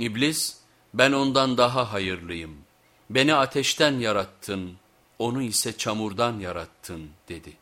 İblis ben ondan daha hayırlıyım. Beni ateşten yarattın, onu ise çamurdan yarattın dedi.